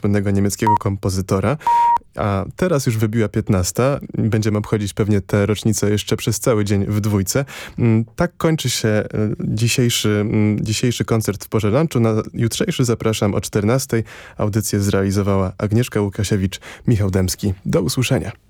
słynnego niemieckiego kompozytora. A teraz już wybiła 15. Będziemy obchodzić pewnie tę rocznicę jeszcze przez cały dzień w dwójce. Mm, tak kończy się e, dzisiejszy, mm, dzisiejszy koncert w porze lunchu. Na jutrzejszy zapraszam o 14. Audycję zrealizowała Agnieszka Łukasiewicz, Michał Demski. Do usłyszenia.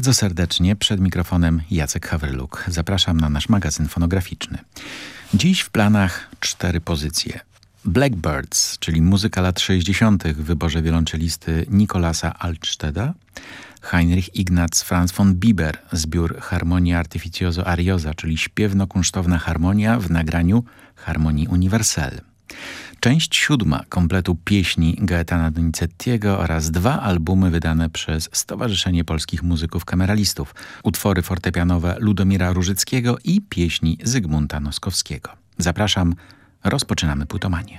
Bardzo serdecznie przed mikrofonem Jacek Hawryluk. Zapraszam na nasz magazyn fonograficzny. Dziś w planach cztery pozycje. Blackbirds, czyli muzyka lat 60. w wyborze wiolonczelisty Nikolasa Altsteda, Heinrich Ignaz Franz von Bieber, zbiór Harmonia Artificioso Ariosa, czyli śpiewno-kunsztowna harmonia w nagraniu Harmonii Universelle. Część siódma kompletu pieśni Gaetana Donizettiego oraz dwa albumy wydane przez Stowarzyszenie Polskich Muzyków Kameralistów, utwory fortepianowe Ludomira Różyckiego i pieśni Zygmunta Noskowskiego. Zapraszam, rozpoczynamy płytomanię.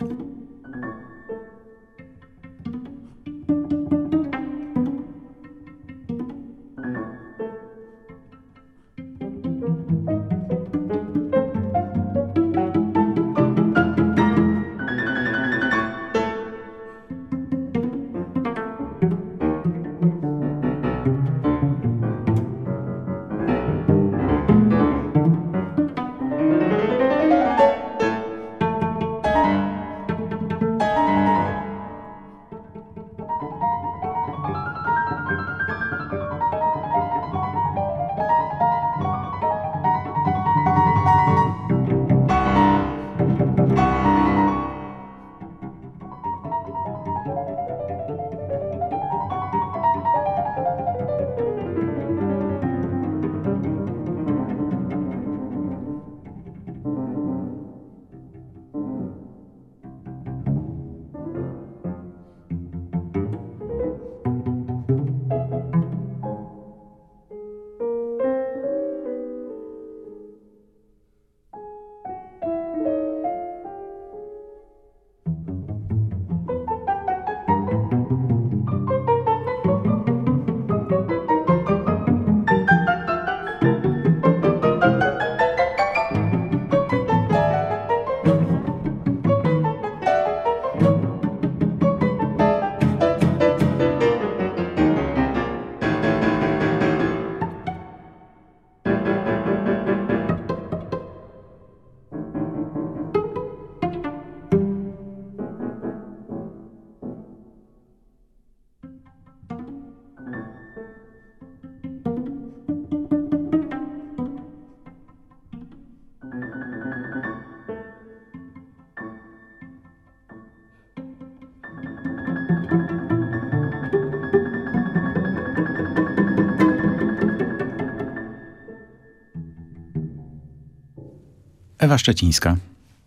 Ewa Szczecińska.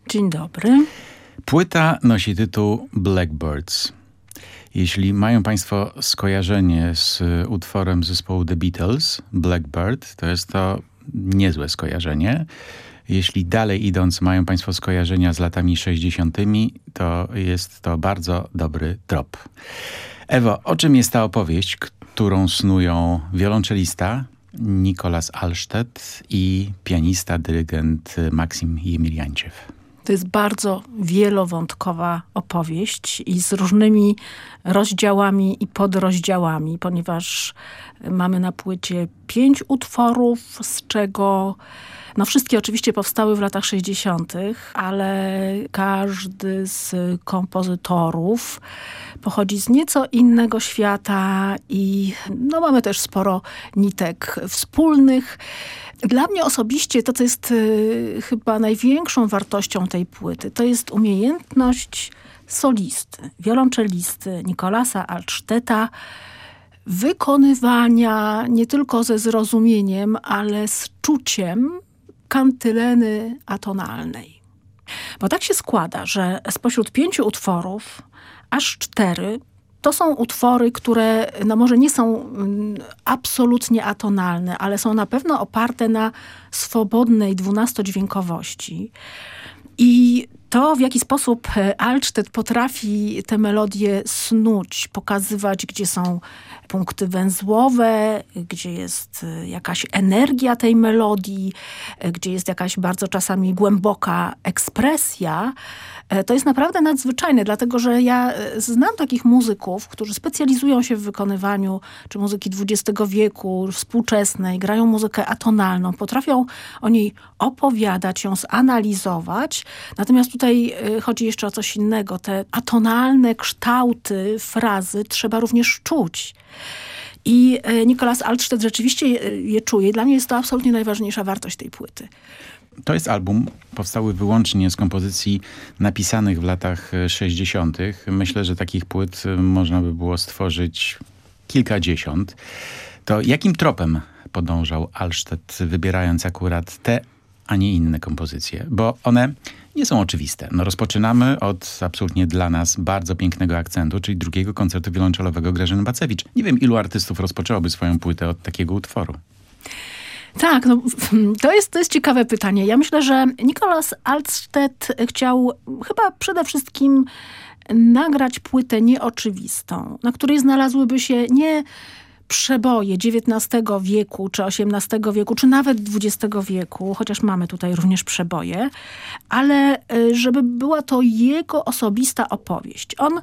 Dzień dobry. Płyta nosi tytuł Blackbirds. Jeśli mają Państwo skojarzenie z utworem zespołu The Beatles, Blackbird, to jest to niezłe skojarzenie. Jeśli dalej idąc mają Państwo skojarzenia z latami 60., to jest to bardzo dobry trop. Ewo, o czym jest ta opowieść, którą snują wiolonczelista Nikolas Alsztet i pianista, dyrygent Maksim Jemiliańciew. To jest bardzo wielowątkowa opowieść i z różnymi rozdziałami i podrozdziałami, ponieważ mamy na płycie pięć utworów, z czego no wszystkie oczywiście powstały w latach 60., ale każdy z kompozytorów pochodzi z nieco innego świata i no mamy też sporo nitek wspólnych. Dla mnie osobiście to, co jest y, chyba największą wartością tej płyty, to jest umiejętność solisty, wiolonczelisty Nikolasa Altstedta, wykonywania nie tylko ze zrozumieniem, ale z czuciem kantyleny atonalnej. Bo tak się składa, że spośród pięciu utworów aż cztery to są utwory, które no może nie są mm, absolutnie atonalne, ale są na pewno oparte na swobodnej dwunastodźwiękowości. I to, w jaki sposób e, Alcztet potrafi te melodie snuć, pokazywać, gdzie są punkty węzłowe, gdzie jest e, jakaś energia tej melodii, e, gdzie jest jakaś bardzo czasami głęboka ekspresja, to jest naprawdę nadzwyczajne, dlatego że ja znam takich muzyków, którzy specjalizują się w wykonywaniu czy muzyki XX wieku, współczesnej, grają muzykę atonalną, potrafią o niej opowiadać, ją zanalizować. Natomiast tutaj e, chodzi jeszcze o coś innego. Te atonalne kształty, frazy trzeba również czuć. I Nikolas Altstedt rzeczywiście je czuje. Dla mnie jest to absolutnie najważniejsza wartość tej płyty. To jest album powstały wyłącznie z kompozycji napisanych w latach 60. Myślę, że takich płyt można by było stworzyć kilkadziesiąt. To jakim tropem podążał Alsztet, wybierając akurat te, a nie inne kompozycje? Bo one nie są oczywiste. No rozpoczynamy od absolutnie dla nas bardzo pięknego akcentu, czyli drugiego koncertu wiolonczelowego Grażyny Bacewicz. Nie wiem, ilu artystów rozpoczęłoby swoją płytę od takiego utworu. Tak, no, to, jest, to jest ciekawe pytanie. Ja myślę, że Nicholas Altstedt chciał chyba przede wszystkim nagrać płytę nieoczywistą, na której znalazłyby się nie przeboje XIX wieku, czy XVIII wieku, czy nawet XX wieku, chociaż mamy tutaj również przeboje, ale y, żeby była to jego osobista opowieść. On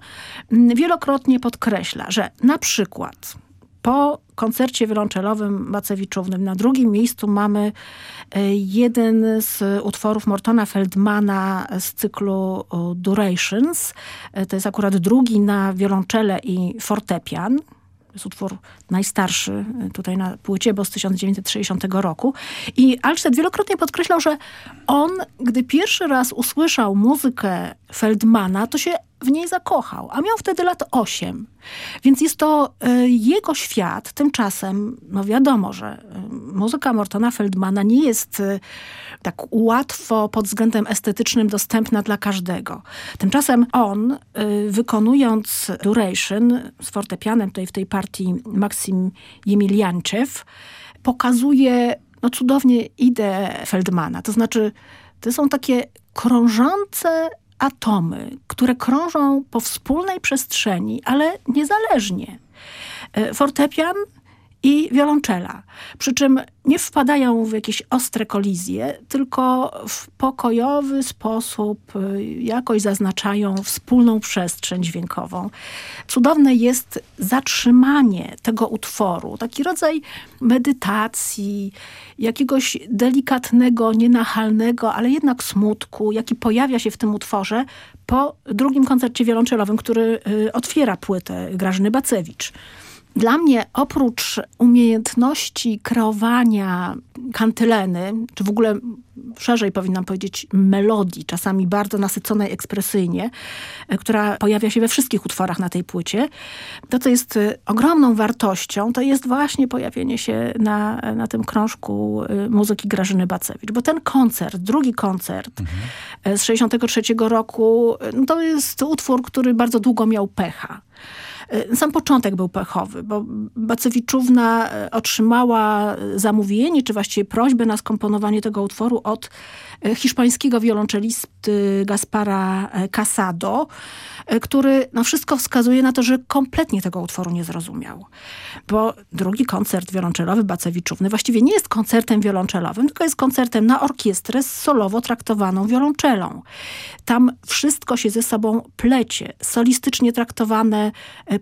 mm, wielokrotnie podkreśla, że na przykład po koncercie wiolonczelowym Macewiczównym na drugim miejscu mamy e, jeden z utworów Mortona Feldmana z cyklu Durations. E, to jest akurat drugi na wiolonczele i fortepian. Jest utwór najstarszy e, tutaj na płycie, bo z 1960 roku. I Alstedt wielokrotnie podkreślał, że on, gdy pierwszy raz usłyszał muzykę Feldmana, to się w niej zakochał, a miał wtedy lat 8. Więc jest to y, jego świat. Tymczasem, no wiadomo, że y, muzyka Mortona Feldmana nie jest y, tak łatwo pod względem estetycznym dostępna dla każdego. Tymczasem on, wykonując Duration z fortepianem tutaj w tej partii Maksim Jemilianczew, pokazuje no, cudownie ideę Feldmana. To znaczy, to są takie krążące atomy, które krążą po wspólnej przestrzeni, ale niezależnie. E, fortepian i wiolonczela. Przy czym nie wpadają w jakieś ostre kolizje, tylko w pokojowy sposób y, jakoś zaznaczają wspólną przestrzeń dźwiękową. Cudowne jest zatrzymanie tego utworu, taki rodzaj medytacji, jakiegoś delikatnego, nienachalnego, ale jednak smutku, jaki pojawia się w tym utworze po drugim koncercie wiolonczelowym, który y, otwiera płytę Grażyny Bacewicz. Dla mnie oprócz umiejętności kreowania kantyleny, czy w ogóle szerzej powinnam powiedzieć melodii, czasami bardzo nasyconej ekspresyjnie, e, która pojawia się we wszystkich utworach na tej płycie, to co jest e, ogromną wartością, to jest właśnie pojawienie się na, na tym krążku e, muzyki Grażyny Bacewicz. Bo ten koncert, drugi koncert mhm. z 63 roku, no to jest utwór, który bardzo długo miał pecha. E, sam początek był pechowy, bo Bacewiczówna e, otrzymała zamówienie, czy właściwie prośbę na skomponowanie tego utworu od e, hiszpańskiego wiolonczelisty Gaspara Casado, który no wszystko wskazuje na to, że kompletnie tego utworu nie zrozumiał. Bo drugi koncert wiolonczelowy Bacewiczówny właściwie nie jest koncertem wiolonczelowym, tylko jest koncertem na orkiestrę z solowo traktowaną wiolonczelą. Tam wszystko się ze sobą plecie. Solistycznie traktowane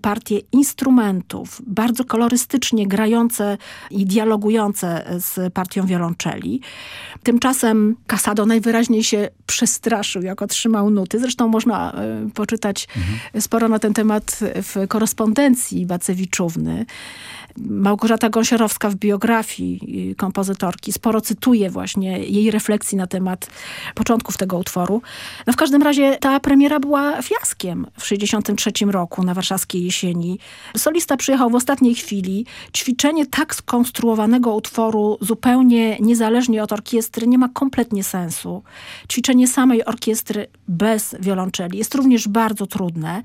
partie instrumentów, bardzo kolorystycznie grające i dialogujące z partią wiolonczeli. Tymczasem Casado najwyraźniej się przestraszył, jak otrzymał nuty. Zresztą można y, poczytać mhm. sporo na ten temat w korespondencji Bacewiczówny. Małgorzata Gąsiorowska w biografii kompozytorki sporo cytuje właśnie jej refleksji na temat początków tego utworu. No w każdym razie ta premiera była fiaskiem w 1963 roku na warszawskiej jesieni. Solista przyjechał w ostatniej chwili. Ćwiczenie tak skonstruowanego utworu zupełnie niezależnie od orkiestry nie ma kompletnie sensu. Ćwiczenie samej orkiestry bez wiolonczeli jest również bardzo trudne.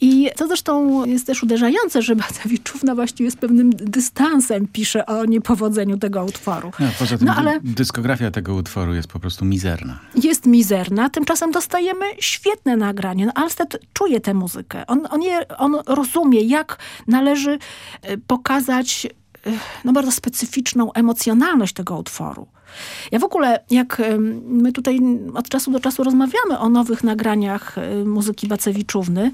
I to zresztą jest też uderzające, że Bacewiczówna właściwie z pewnym dystansem pisze o niepowodzeniu tego utworu. No, poza tym no, ale dyskografia tego utworu jest po prostu mizerna. Jest mizerna, tymczasem dostajemy świetne nagranie. No, Alsted czuje tę muzykę. On, on, je, on rozumie, jak należy e, pokazać e, no, bardzo specyficzną emocjonalność tego utworu. Ja w ogóle, jak my tutaj od czasu do czasu rozmawiamy o nowych nagraniach e, muzyki Bacewiczówny,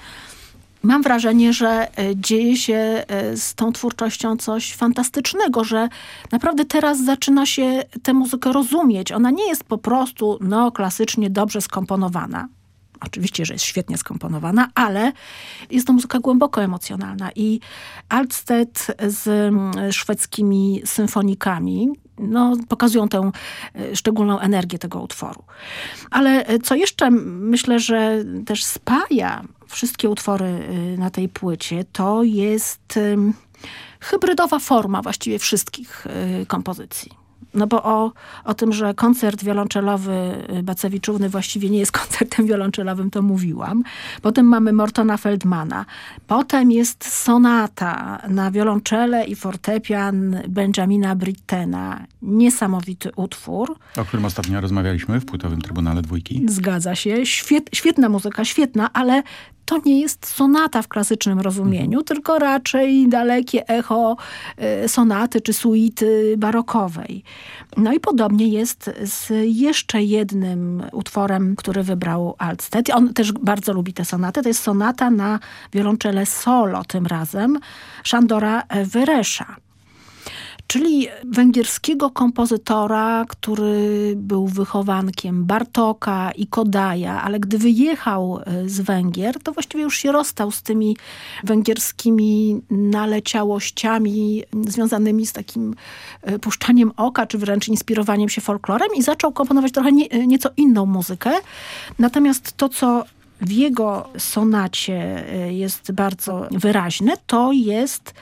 mam wrażenie, że e, dzieje się e, z tą twórczością coś fantastycznego, że naprawdę teraz zaczyna się tę muzykę rozumieć. Ona nie jest po prostu neoklasycznie dobrze skomponowana. Oczywiście, że jest świetnie skomponowana, ale jest to muzyka głęboko emocjonalna i Altsted z szwedzkimi symfonikami no, pokazują tę e, szczególną energię tego utworu. Ale co jeszcze myślę, że też spaja wszystkie utwory y, na tej płycie, to jest hybrydowa forma właściwie wszystkich y, kompozycji. No bo o, o tym, że koncert wiolonczelowy y, Bacewiczówny właściwie nie jest koncertem wiolonczelowym, to mówiłam. Potem mamy Mortona Feldmana. Potem jest sonata na wiolonczele i fortepian Benjamina Brittena. Niesamowity utwór. O którym ostatnio rozmawialiśmy w Płytowym Trybunale Dwójki. Zgadza się. Świet, świetna muzyka, świetna, ale to nie jest sonata w klasycznym rozumieniu, mhm. tylko raczej dalekie echo e, sonaty czy suity barokowej. No i podobnie jest z jeszcze jednym utworem, który wybrał Alsted. On też bardzo lubi tę sonatę. To jest sonata na wiolonczele solo tym razem Szandora Weresza czyli węgierskiego kompozytora, który był wychowankiem Bartoka i Kodaja, ale gdy wyjechał e, z Węgier, to właściwie już się rozstał z tymi węgierskimi naleciałościami związanymi z takim e, puszczaniem oka, czy wręcz inspirowaniem się folklorem i zaczął komponować trochę nie, e, nieco inną muzykę. Natomiast to, co w jego sonacie jest bardzo wyraźne, to jest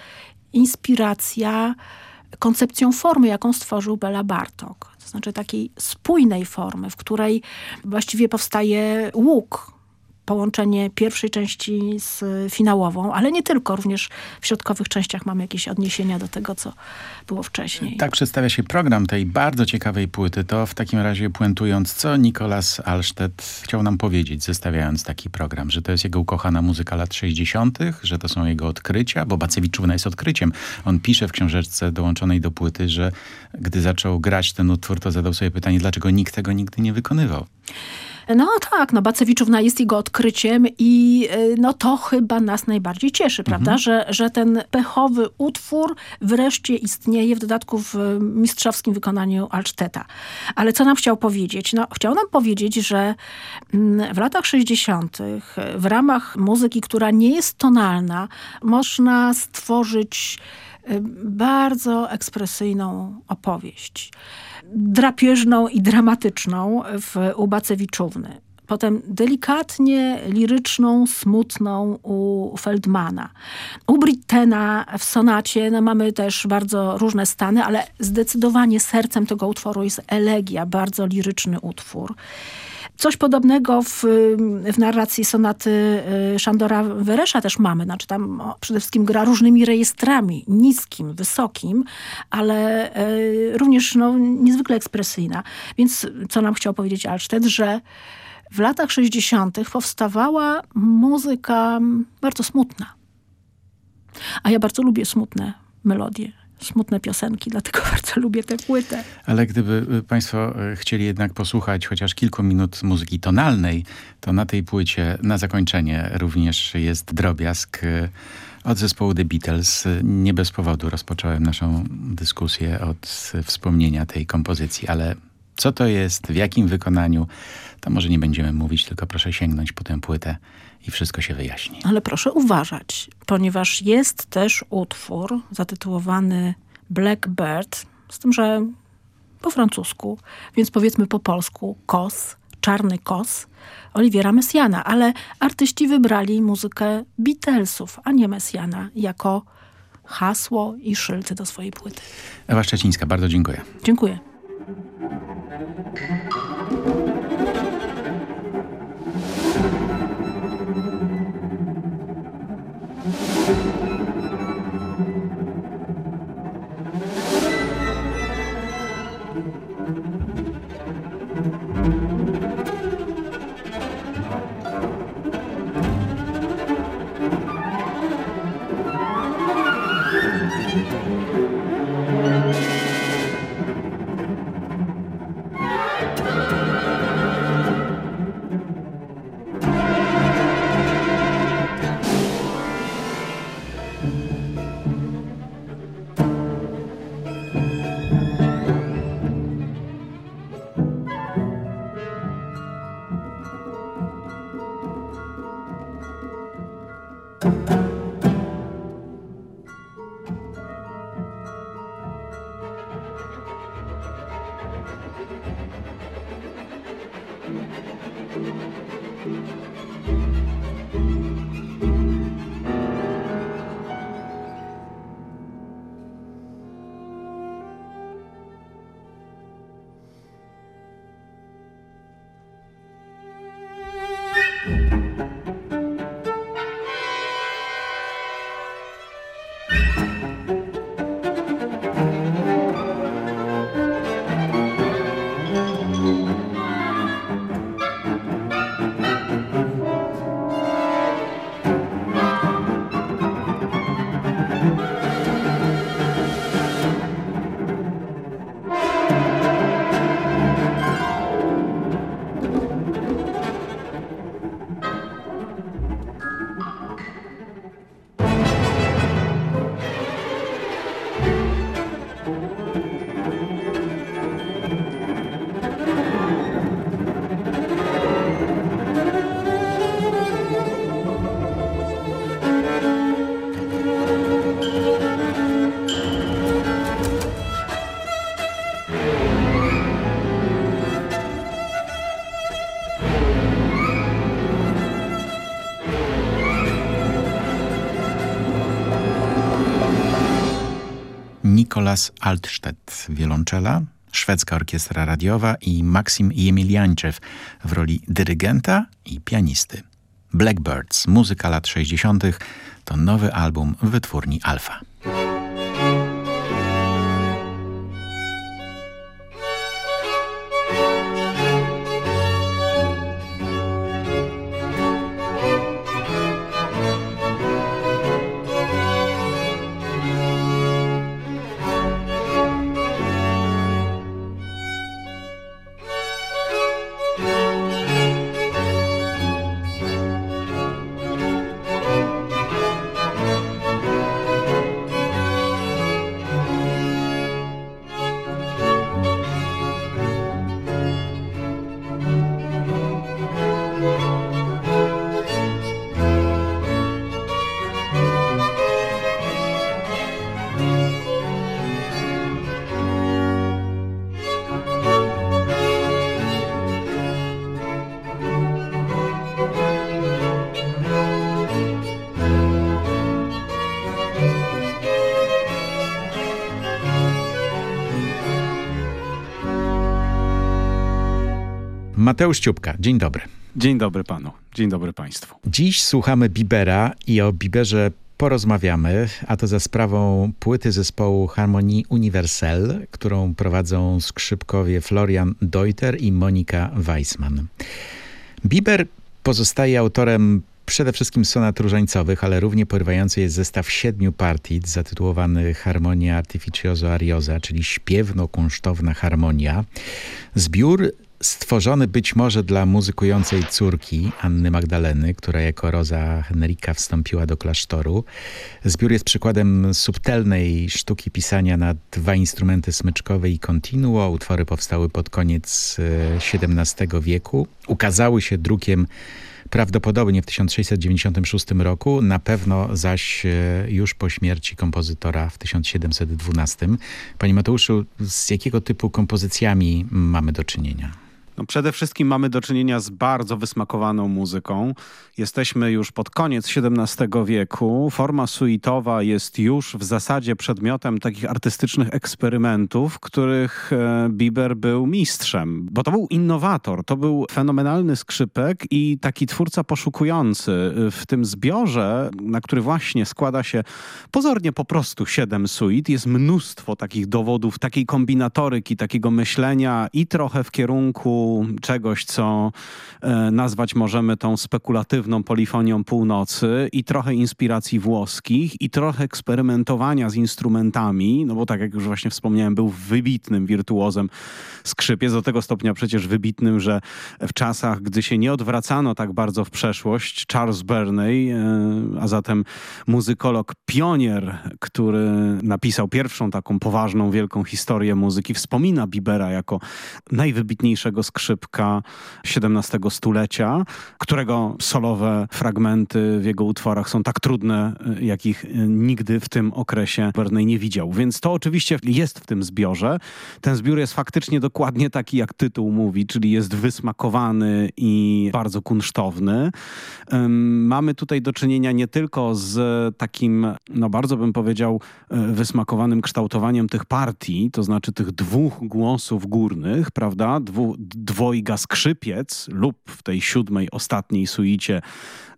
inspiracja koncepcją formy, jaką stworzył Bela Bartok. To znaczy takiej spójnej formy, w której właściwie powstaje łuk, połączenie pierwszej części z finałową, ale nie tylko, również w środkowych częściach mamy jakieś odniesienia do tego, co było wcześniej. Tak przedstawia się program tej bardzo ciekawej płyty. To w takim razie puentując, co Nikolas Alsztet chciał nam powiedzieć, zestawiając taki program, że to jest jego ukochana muzyka lat 60., że to są jego odkrycia, bo Bacewiczówna jest odkryciem. On pisze w książeczce dołączonej do płyty, że gdy zaczął grać ten utwór, to zadał sobie pytanie, dlaczego nikt tego nigdy nie wykonywał. No tak, no Bacewiczówna jest jego odkryciem i y, no to chyba nas najbardziej cieszy, prawda? Mhm. Że, że ten pechowy utwór wreszcie istnieje, w dodatku w mistrzowskim wykonaniu Alszteta. Ale co nam chciał powiedzieć? No chciał nam powiedzieć, że mm, w latach 60. w ramach muzyki, która nie jest tonalna, można stworzyć bardzo ekspresyjną opowieść drapieżną i dramatyczną w u Bacewiczówny. Potem delikatnie liryczną, smutną u Feldmana. U Brittena w sonacie no mamy też bardzo różne stany, ale zdecydowanie sercem tego utworu jest elegia, bardzo liryczny utwór. Coś podobnego w, w narracji sonaty y, Szandora Weresza też mamy. Znaczy tam przede wszystkim gra różnymi rejestrami, niskim, wysokim, ale y, również no, niezwykle ekspresyjna. Więc co nam chciał powiedzieć Alsztet, że w latach 60. powstawała muzyka bardzo smutna. A ja bardzo lubię smutne melodie smutne piosenki, dlatego bardzo lubię tę płytę. Ale gdyby y, Państwo y, chcieli jednak posłuchać chociaż kilku minut muzyki tonalnej, to na tej płycie na zakończenie również jest drobiazg y, od zespołu The Beatles. Nie bez powodu rozpocząłem naszą dyskusję od wspomnienia tej kompozycji, ale Co to jest, w jakim wykonaniu, to może nie będziemy mówić, tylko proszę sięgnąć po tę płytę i wszystko się wyjaśni. Ale proszę uważać, ponieważ jest też utwór zatytułowany Blackbird, z tym, że po francusku, więc powiedzmy po polsku kos, czarny kos, Oliwiera Mesjana, ale artyści wybrali muzykę Beatlesów, a nie Mesjana, jako hasło i szyld do swojej płyty. Ewa Szczecińska, bardzo dziękuję. Dziękuję. Nikolas Altstedt, wiolonczela, szwedzka orkiestra radiowa i Maksim Jemiliańczew w roli dyrygenta i pianisty. Blackbirds, muzyka lat 60. to nowy album wytwórni Alfa. Mateusz Ciupka, dzień dobry. Dzień dobry panu, dzień dobry państwu. Dziś słuchamy Bibera i o Biberze porozmawiamy, a to za sprawą płyty zespołu Harmonie Universelle, którą prowadzą skrzypkowie Florian Deuter i Monika Weissman. Biber pozostaje autorem przede wszystkim sonat różańcowych, ale równie porywający jest zestaw siedmiu partii zatytułowany Harmonia Artificioso Ariosa, czyli śpiewno-kunsztowna harmonia. Zbiór stworzony być może dla muzykującej córki Anny Magdaleny, która jako Roza Henryka wstąpiła do klasztoru. Zbiór jest przykładem subtelnej sztuki pisania na dwa instrumenty smyczkowe i continuo. Utwory powstały pod koniec XVII e, wieku. Ukazały się drukiem prawdopodobnie w 1696 roku, na pewno zaś e, już po śmierci kompozytora w 1712. Panie Mateuszu, z jakiego typu kompozycjami mamy do czynienia? No przede wszystkim mamy do czynienia z bardzo wysmakowaną muzyką. Jesteśmy już pod koniec XVII wieku. Forma suitowa jest już w zasadzie przedmiotem takich artystycznych eksperymentów, których e, Bieber był mistrzem. Bo to był innowator, to był fenomenalny skrzypek i taki twórca poszukujący. W tym zbiorze, na który właśnie składa się pozornie po prostu siedem suit, jest mnóstwo takich dowodów, takiej kombinatoryki, takiego myślenia i trochę w kierunku czegoś, co e, nazwać możemy tą spekulatywną polifonią północy i trochę inspiracji włoskich i trochę eksperymentowania z instrumentami, no bo tak jak już właśnie wspomniałem, był wybitnym wirtuozem skrzypiec, do tego stopnia przecież wybitnym, że w czasach, gdy się nie odwracano tak bardzo w przeszłość, Charles Burney, e, a zatem muzykolog, pionier, który napisał pierwszą taką poważną, wielką historię muzyki, wspomina Bibera jako najwybitniejszego skrzypka XVII stulecia, którego solowe fragmenty w jego utworach są tak trudne, y, jakich y, nigdy w tym okresie Burney nie widział. Więc to oczywiście jest w tym zbiorze. Ten zbiór jest faktycznie dokładnie taki, jak tytuł mówi, czyli jest wysmakowany i bardzo kunsztowny. Mamy tutaj do czynienia nie tylko z takim, no bardzo bym powiedział, y, wysmakowanym kształtowaniem tych partii, to znaczy tych dwóch głosów górnych, prawda? Dwu, dwojga skrzypiec lub w tej siódmej, ostatniej suicie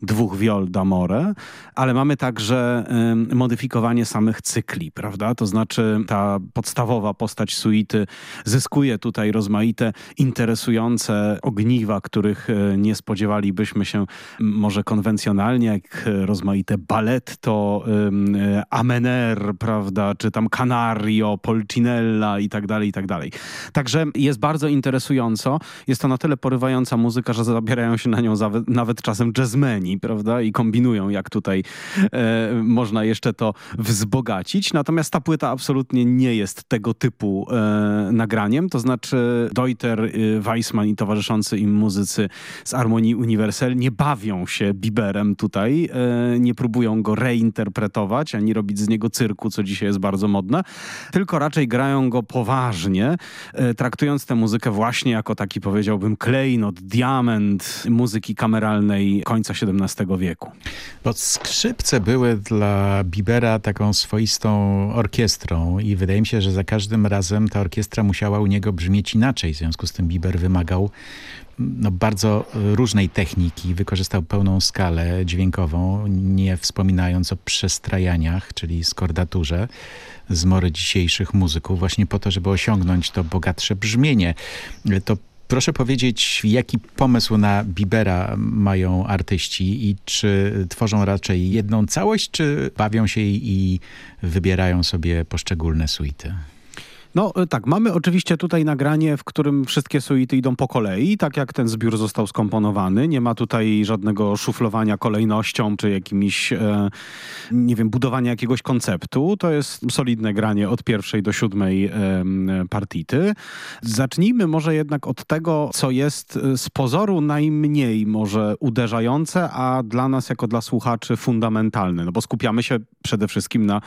dwóch viol d'amore, ale mamy także y, modyfikowanie samych cykli, prawda? To znaczy ta podstawowa postać suity zyskuje tutaj rozmaite, interesujące ogniwa, których y, nie spodziewalibyśmy się może konwencjonalnie, jak rozmaite baletto, y, amener, prawda? Czy tam canario, polcinella i tak dalej, i tak dalej. Także jest bardzo interesująco. Jest to na tyle porywająca muzyka, że zabierają się na nią nawet czasem jazzmeni, prawda? I kombinują, jak tutaj e, można jeszcze to wzbogacić. Natomiast ta płyta absolutnie nie jest tego typu e, nagraniem. To znaczy Deuter, e, Weissman i towarzyszący im muzycy z Harmonii Universal nie bawią się Biberem tutaj, e, nie próbują go reinterpretować, ani robić z niego cyrku, co dzisiaj jest bardzo modne, tylko raczej grają go poważnie, e, traktując tę muzykę właśnie jako taki, powiedziałbym, klejnot, diament muzyki kameralnej końca XVII Wieku. Bo skrzypce były dla Bibera taką swoistą orkiestrą i wydaje mi się, że za każdym razem ta orkiestra musiała u niego brzmieć inaczej. W związku z tym Biber wymagał no, bardzo różnej techniki, wykorzystał pełną skalę dźwiękową, nie wspominając o przestrajaniach, czyli skordaturze zmory dzisiejszych muzyków, właśnie po to, żeby osiągnąć to bogatsze brzmienie. To Proszę powiedzieć, jaki pomysł na Bibera mają artyści i czy tworzą raczej jedną całość, czy bawią się i wybierają sobie poszczególne suity? No e, tak, mamy oczywiście tutaj nagranie, w którym wszystkie suity idą po kolei, tak jak ten zbiór został skomponowany. Nie ma tutaj żadnego szuflowania kolejnością, czy jakimiś, e, nie wiem, budowania jakiegoś konceptu. To jest solidne granie od pierwszej do siódmej e, partity. Zacznijmy może jednak od tego, co jest e, z pozoru najmniej może uderzające, a dla nas jako dla słuchaczy fundamentalne, no bo skupiamy się przede wszystkim na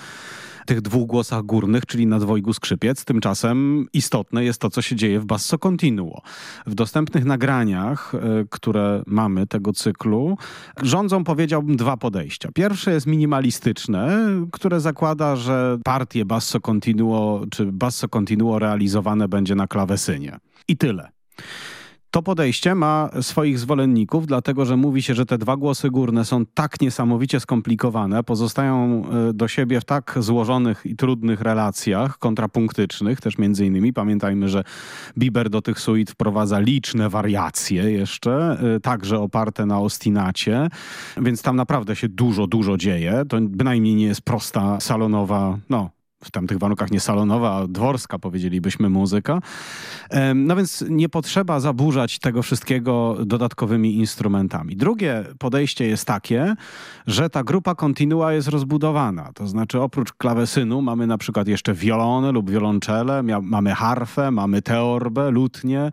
tych dwóch głosach górnych, czyli na dwojgu skrzypiec. Tymczasem istotne jest to, co się dzieje w basso continuo. W dostępnych nagraniach, e, które mamy tego cyklu, rządzą, powiedziałbym, dwa podejścia. Pierwsze jest minimalistyczne, które zakłada, że partie basso continuo czy basso continuo realizowane będzie na klawesynie. I tyle. To podejście ma swoich zwolenników, dlatego że mówi się, że te dwa głosy górne są tak niesamowicie skomplikowane, pozostają e, do siebie w tak złożonych i trudnych relacjach kontrapunktycznych, też między innymi. Pamiętajmy, że Bieber do tych suit wprowadza liczne wariacje jeszcze, e, także oparte na ostinacie, więc tam naprawdę się dużo, dużo dzieje. To bynajmniej nie jest prosta salonowa, no w tamtych warunkach nie salonowa, a dworska powiedzielibyśmy muzyka. No więc nie potrzeba zaburzać tego wszystkiego dodatkowymi instrumentami. Drugie podejście jest takie, że ta grupa kontinua jest rozbudowana. To znaczy oprócz klawesynu mamy na przykład jeszcze wiolonę lub wiolonczele, mamy harfę, mamy teorbę, lutnię,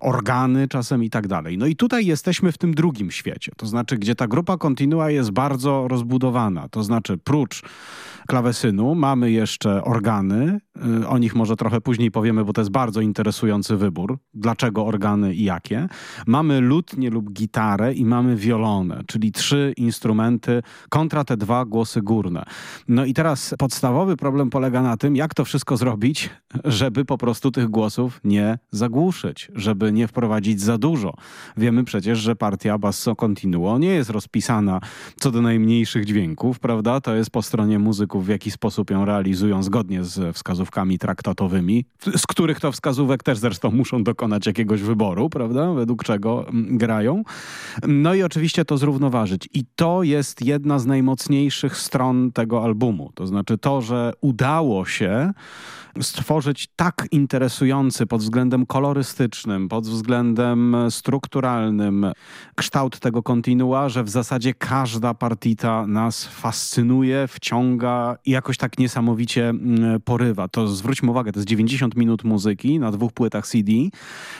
organy czasem i tak dalej. No i tutaj jesteśmy w tym drugim świecie, to znaczy gdzie ta grupa kontinua jest bardzo rozbudowana. To znaczy prócz klawesynu mamy jeszcze organy. Y, o nich może trochę później powiemy, bo to jest bardzo interesujący wybór. Dlaczego organy i jakie? Mamy lutnię lub gitarę i mamy wiolonę, czyli trzy instrumenty kontra te dwa głosy górne. No i teraz podstawowy problem polega na tym, jak to wszystko zrobić, żeby po prostu tych głosów nie zagłuszyć, żeby nie wprowadzić za dużo. Wiemy przecież, że partia basso continuo nie jest rozpisana co do najmniejszych dźwięków, prawda? To jest po stronie muzyków, w jaki sposób ją realizują zgodnie z wskazówkami traktatowymi, z których to wskazówek też zresztą muszą dokonać jakiegoś wyboru, prawda? Według czego mm, grają. No i oczywiście to zrównoważyć. I to jest jedna z najmocniejszych stron tego albumu. To znaczy to, że udało się stworzyć tak interesujący pod względem kolorystycznym, pod względem strukturalnym kształt tego kontinua, że w zasadzie każda partita nas fascynuje, wciąga i jakoś tak niesamowicie mm, porywa. To zwróćmy uwagę, to jest 90 minut muzyki na dwóch płytach CD.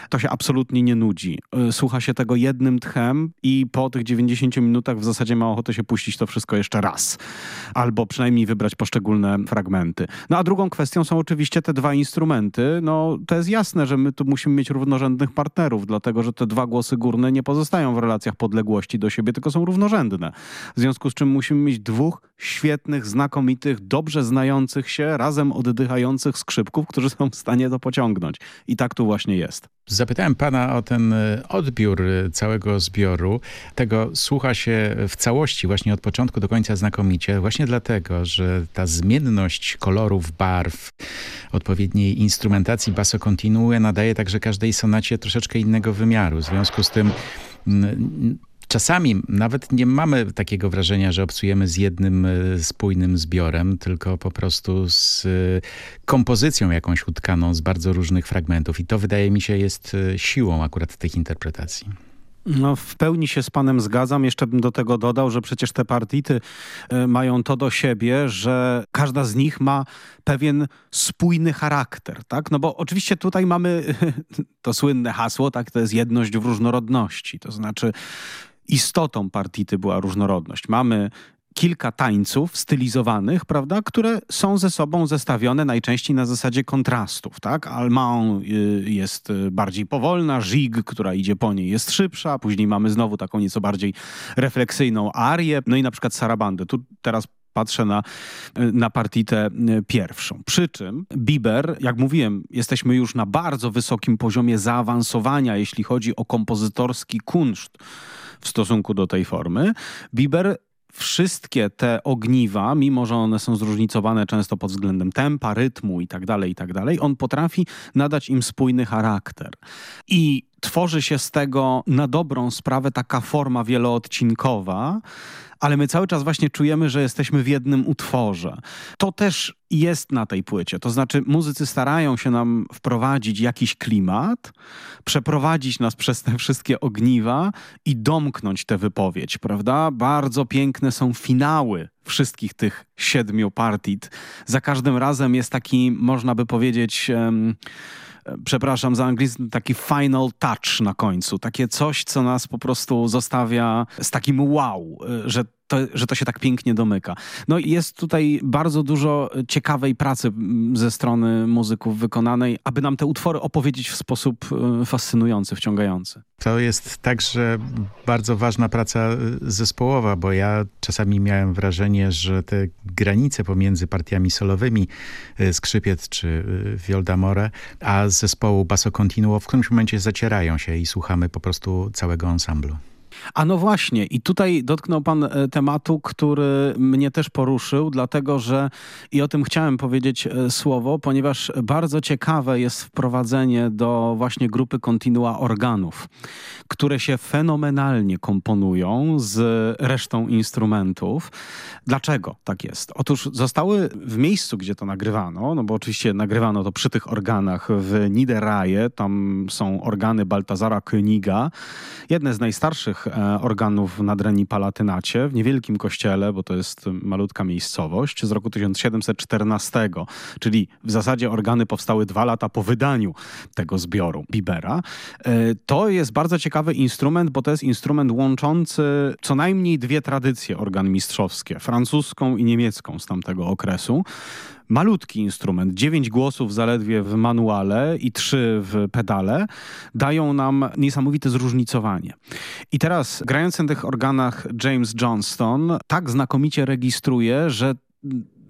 To się absolutnie nie nudzi. Y, słucha się tego jednym tchem i po tych 90 minutach w zasadzie ma ochotę się puścić to wszystko jeszcze raz. Albo przynajmniej wybrać poszczególne fragmenty. No a drugą kwestią są oczywiście oczywiście te dwa instrumenty, no to jest jasne, że my tu musimy mieć równorzędnych partnerów, dlatego że te dwa głosy górne nie pozostają w relacjach podległości do siebie, tylko są równorzędne. W związku z czym musimy mieć dwóch świetnych, znakomitych, dobrze znających się, razem oddychających skrzypków, którzy są w stanie to pociągnąć. I tak tu właśnie jest. Zapytałem pana o ten e, odbiór e, całego zbioru. Tego słucha się w całości, właśnie od początku do końca znakomicie, właśnie dlatego, że ta zmienność kolorów, barw, odpowiedniej instrumentacji basso continue nadaje także każdej sonacie troszeczkę innego wymiaru. W związku z tym Czasami nawet nie mamy takiego wrażenia, że obcujemy z jednym e, spójnym zbiorem, tylko po prostu z e, kompozycją jakąś utkaną z bardzo różnych fragmentów. I to wydaje mi się jest e, siłą akurat tych interpretacji. No, w pełni się z panem zgadzam. Jeszcze bym do tego dodał, że przecież te partity mają to do siebie, że każda z nich ma pewien spójny charakter, tak? No bo oczywiście tutaj mamy to słynne hasło, tak? To jest jedność w różnorodności. To znaczy istotą partity była różnorodność. Mamy kilka tańców stylizowanych, prawda, które są ze sobą zestawione najczęściej na zasadzie kontrastów, tak? Alman y, jest y, bardziej powolna, Żig, która idzie po niej jest szybsza, później mamy znowu taką nieco bardziej refleksyjną arię, no i na przykład sarabandę. Tu teraz patrzę na, y, na partitę pierwszą. Przy czym Bieber, jak mówiłem, jesteśmy już na bardzo wysokim poziomie zaawansowania, jeśli chodzi o kompozytorski kunszt w stosunku do tej formy. Bieber wszystkie te ogniwa, mimo że one są zróżnicowane często pod względem tempa, rytmu i tak dalej, i tak dalej, on potrafi nadać im spójny charakter. I tworzy się z tego na dobrą sprawę taka forma wieloodcinkowa, ale my cały czas właśnie czujemy, że jesteśmy w jednym utworze. To też jest na tej płycie. To znaczy, muzycy starają się nam wprowadzić jakiś klimat, przeprowadzić nas przez te wszystkie ogniwa i domknąć tę wypowiedź, prawda? Bardzo piękne są finały wszystkich tych siedmiu partit. Za każdym razem jest taki, można by powiedzieć. Um, przepraszam za anglizm, taki final touch na końcu. Takie coś, co nas po prostu zostawia z takim wow, że to, że to się tak pięknie domyka. No i jest tutaj bardzo dużo ciekawej pracy ze strony muzyków wykonanej, aby nam te utwory opowiedzieć w sposób e, fascynujący, wciągający. To jest także bardzo ważna praca e, zespołowa, bo ja czasami miałem wrażenie, że te granice pomiędzy partiami solowymi e, skrzypiec czy Viol a zespołu Basso Continuo w którymś momencie zacierają się i słuchamy po prostu całego ensemblu. A no właśnie, i tutaj dotknął pan e, tematu, który mnie też poruszył, dlatego że i o tym chciałem powiedzieć e, słowo, ponieważ bardzo ciekawe jest wprowadzenie do właśnie grupy kontinua organów, które się fenomenalnie komponują z resztą instrumentów. Dlaczego tak jest? Otóż zostały w miejscu, gdzie to nagrywano, no bo oczywiście nagrywano to przy tych organach w Niederraje, tam są organy Baltazara Königa, jedne z najstarszych e, organów w Nadrenii Palatynacie, w niewielkim kościele, bo to jest malutka miejscowość, z roku 1714, czyli w zasadzie organy powstały dwa lata po wydaniu tego zbioru Bibera. E, to jest bardzo ciekawy instrument, bo to jest instrument łączący co najmniej dwie tradycje organ mistrzowskie, francuską i niemiecką z tamtego okresu malutki instrument, dziewięć głosów zaledwie w manuale i trzy w pedale, dają nam niesamowite zróżnicowanie. I teraz grając na tych organach James Johnston tak znakomicie registruje, że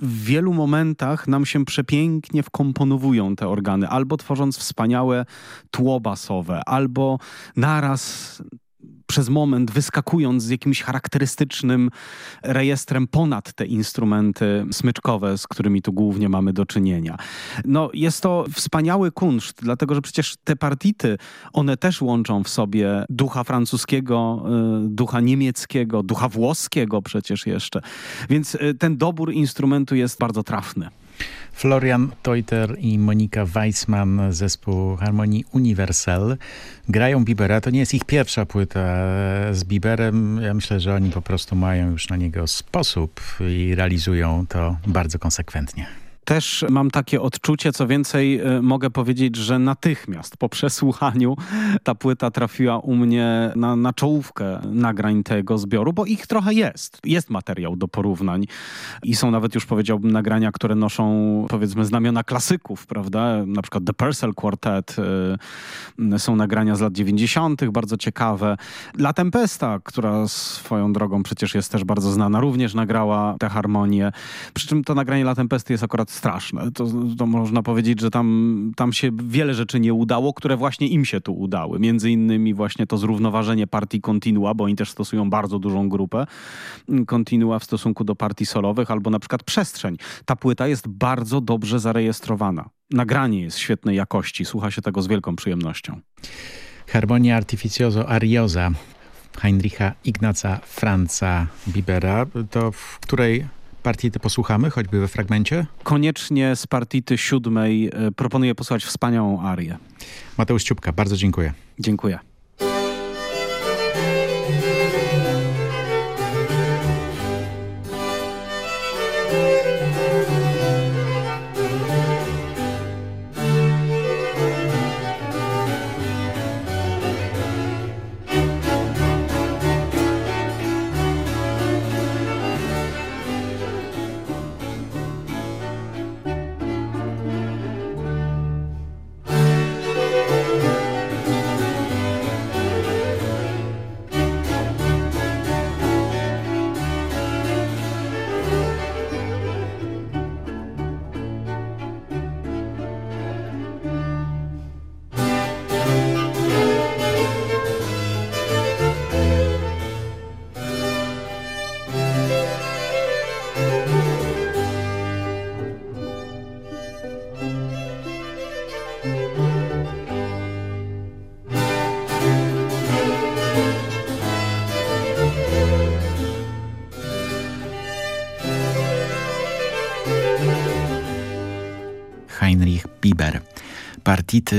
w wielu momentach nam się przepięknie wkomponowują te organy, albo tworząc wspaniałe tło basowe, albo naraz przez moment wyskakując z jakimś charakterystycznym rejestrem ponad te instrumenty smyczkowe, z którymi tu głównie mamy do czynienia. No, jest to wspaniały kunszt, dlatego że przecież te partity, one też łączą w sobie ducha francuskiego, y, ducha niemieckiego, ducha włoskiego przecież jeszcze. Więc y, ten dobór instrumentu jest bardzo trafny. Florian Teuter i Monika Weissman, zespół Harmonii Universal, grają Bibera. To nie jest ich pierwsza płyta z Biberem. Ja myślę, że oni po prostu mają już na niego sposób i realizują to bardzo konsekwentnie. Też mam takie odczucie, co więcej e, mogę powiedzieć, że natychmiast po przesłuchaniu ta płyta trafiła u mnie na, na czołówkę nagrań tego zbioru, bo ich trochę jest. Jest materiał do porównań i są nawet już powiedziałbym nagrania, które noszą powiedzmy znamiona klasyków, prawda? Na przykład The Purcell Quartet, y, są nagrania z lat 90., bardzo ciekawe. La Tempesta, która swoją drogą przecież jest też bardzo znana, również nagrała te harmonie. Przy czym to nagranie La Tempesty jest akurat straszne. To, to można powiedzieć, że tam, tam się wiele rzeczy nie udało, które właśnie im się tu udały. Między innymi właśnie to zrównoważenie partii kontinua, bo oni też stosują bardzo dużą grupę kontinua w stosunku do partii solowych, albo na przykład przestrzeń. Ta płyta jest bardzo dobrze zarejestrowana. Nagranie jest świetnej jakości. Słucha się tego z wielką przyjemnością. Harmonia Artificioso Ariosa Heinricha Ignaca Franza Bibera, to w której partity posłuchamy, choćby we fragmencie? Koniecznie z partity siódmej e, proponuję posłuchać wspaniałą arię. Mateusz Ciupka, bardzo dziękuję. Dziękuję.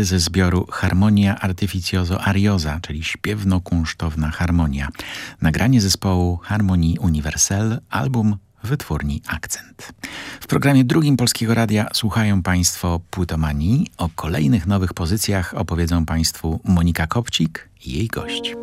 Ze zbioru Harmonia Artificioso Ariosa, czyli śpiewno-kunsztowna harmonia. Nagranie zespołu Harmonii Universelle, album wytwórni Akcent. W programie drugim Polskiego Radia słuchają Państwo Płytomanii. O kolejnych nowych pozycjach opowiedzą Państwu Monika Kopcik i jej gość.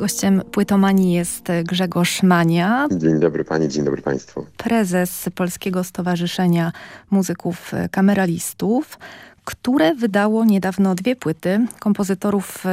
Gościem płytomanii jest Grzegorz Mania. Dzień dobry pani, dzień dobry państwu. Prezes Polskiego Stowarzyszenia Muzyków Kameralistów, które wydało niedawno dwie płyty kompozytorów